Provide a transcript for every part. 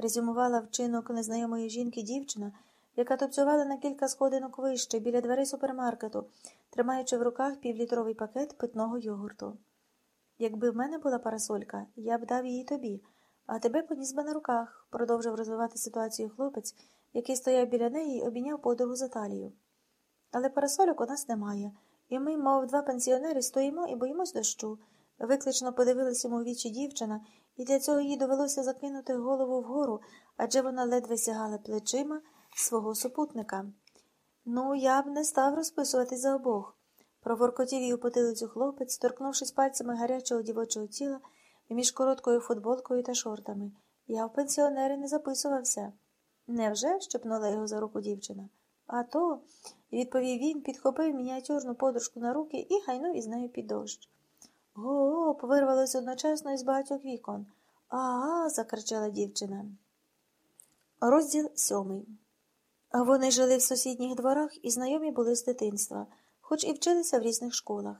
резюмувала вчинок незнайомої жінки дівчина, яка тупцювала на кілька сходинок вище біля дверей супермаркету, тримаючи в руках півлітровий пакет питного йогурту. Якби в мене була парасолька, я б дав її тобі, а тебе поніс би на руках, продовжив розвивати ситуацію хлопець, який стояв біля неї і обійняв подругу за талію. Але парасольок у нас немає, і ми, мов два пенсіонери, стоїмо і боїмось дощу. Виклично подивилась йому в вічі дівчина, і для цього їй довелося закинути голову вгору, адже вона ледве сягала плечима свого супутника. Ну, я б не став розписуватись за обох. Проворкотів її у потилицю хлопець, торкнувшись пальцями гарячого дівочого тіла між короткою футболкою та шортами. Я в пенсіонери не записувався. Невже? щепнула його за руку дівчина. А то, відповів він, підхопив мініатюрну подружку на руки і гайнув із нею під дощ. Гоп, вирвалось одночасно із багатьох вікон. Ага, закричала дівчина. Розділ сьомий. Вони жили в сусідніх дворах і знайомі були з дитинства, хоч і вчилися в різних школах.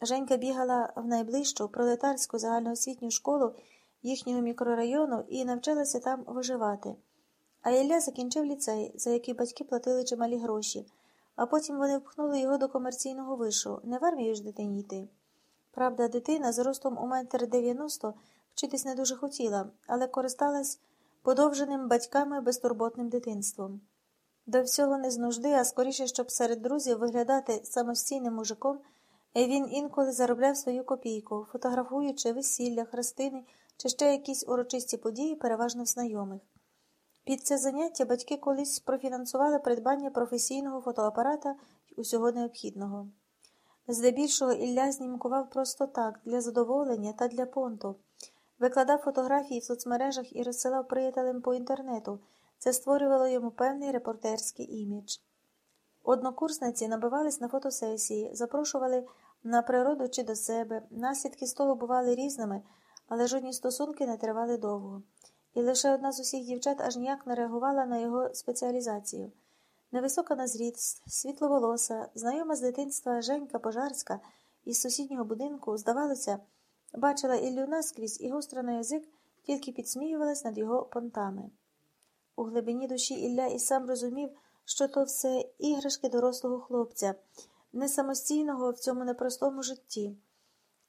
Женька бігала в найближчу пролетарську загальноосвітню школу їхнього мікрорайону і навчалася там виживати. А Ілля закінчив ліцей, за який батьки платили чималі гроші, а потім вони впхнули його до комерційного вишу, не в армію ж дитині йти. Правда, дитина з ростом у метр дев'яносто вчитись не дуже хотіла, але користалась подовженим батьками безтурботним дитинством. До всього не з нужди, а скоріше, щоб серед друзів виглядати самостійним мужиком, він інколи заробляв свою копійку, фотографуючи весілля, хрестини чи ще якісь урочисті події, переважно в знайомих. Під це заняття батьки колись профінансували придбання професійного фотоапарата й усього необхідного. Здебільшого Ілля знімкував просто так, для задоволення та для понту, викладав фотографії в соцмережах і розсилав приятелям по інтернету. Це створювало йому певний репортерський імідж. Однокурсниці набивались на фотосесії, запрошували на природу чи до себе. Наслідки з того бували різними, але жодні стосунки не тривали довго. І лише одна з усіх дівчат аж ніяк не реагувала на його спеціалізацію. Невисока на зріст, світловолоса, знайома з дитинства Женька Пожарська із сусіднього будинку, здавалося, бачила Іллю наскрізь і гостро на язик тільки підсміювалась над його понтами. У глибині душі Ілля і сам розумів, що то все іграшки дорослого хлопця, не самостійного в цьому непростому житті.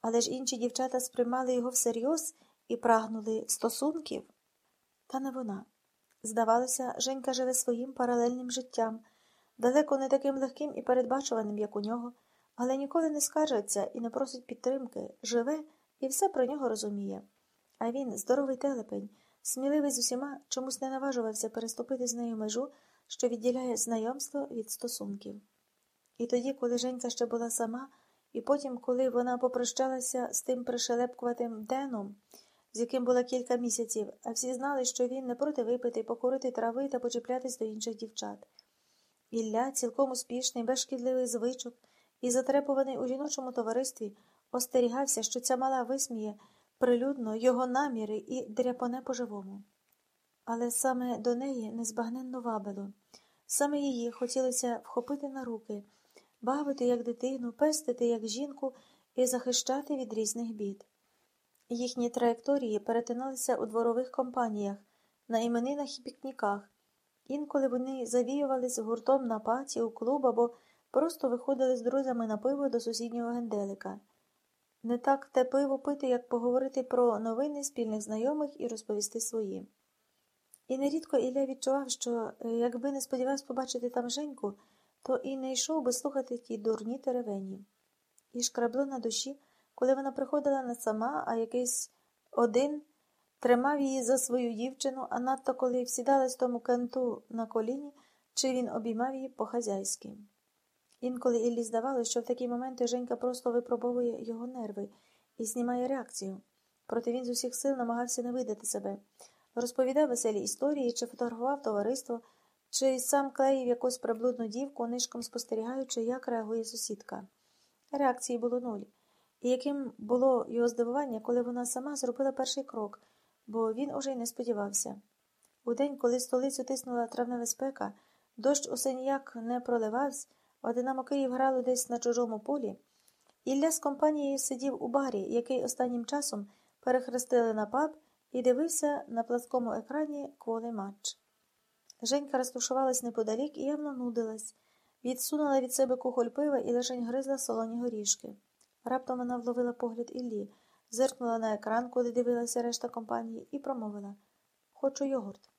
Але ж інші дівчата сприймали його всерйоз і прагнули стосунків. Та не вона. Здавалося, Женька живе своїм паралельним життям, далеко не таким легким і передбачуваним, як у нього, але ніколи не скаржиться і не просить підтримки, живе і все про нього розуміє. А він, здоровий телепень, сміливий з усіма, чомусь не наважувався переступити з нею межу, що відділяє знайомство від стосунків. І тоді, коли Женька ще була сама, і потім, коли вона попрощалася з тим пришелепкуватим Деном, з яким була кілька місяців, а всі знали, що він не проти випити, покурити трави та почіплятись до інших дівчат. Ілля, цілком успішний, без шкідливих звичок і затрепуваний у жіночому товаристві, остерігався, що ця мала висміє прилюдно його наміри і дряпоне по-живому. Але саме до неї незбагненно вабило. Саме її хотілося вхопити на руки, бавити як дитину, пестити як жінку і захищати від різних бід. Їхні траєкторії перетиналися у дворових компаніях, на іменинах і пікніках. Інколи вони завіювались гуртом на паті, у клуб або просто виходили з друзями на пиво до сусіднього генделика. Не так те пиво пити, як поговорити про новини спільних знайомих і розповісти свої. І нерідко Ілля відчував, що якби не сподівався побачити там Женьку, то і не йшов би слухати ті дурні теревені. І шкрабло на душі коли вона приходила не сама, а якийсь один тримав її за свою дівчину, а надто коли всідалась тому кенту на коліні, чи він обіймав її по-хазяйськи. Інколи Іллі здавалося, що в такі моменти Женька просто випробовує його нерви і знімає реакцію. Проте він з усіх сил намагався не видати себе, розповідав веселі історії, чи фотографував товариство, чи сам клеїв якусь приблудну дівку, нишком спостерігаючи, як реагує сусідка. Реакції було нуль. І яким було його здивування, коли вона сама зробила перший крок, бо він уже й не сподівався. У день, коли столицю тиснула травнева спека, дощ усе ніяк не проливався, а Динамо Київ грало десь на чужому полі, Ілля з компанією сидів у барі, який останнім часом перехрестили на паб і дивився на пласкому екрані кволий матч. Женька розташувалась неподалік і явно нудилась, відсунула від себе кухоль пива і лишень гризла солоні горішки. Раптом вона вловила погляд Іллі, зиркнула на екран, куди дивилася решта компанії, і промовила Хочу йогурт.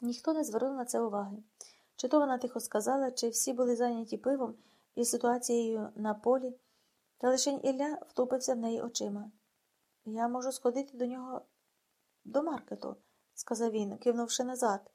Ніхто не звернув на це уваги. Чи то вона тихо сказала, чи всі були зайняті пивом і ситуацією на полі, та лишень Ілля втупився в неї очима. Я можу сходити до нього до маркету, сказав він, кивнувши назад.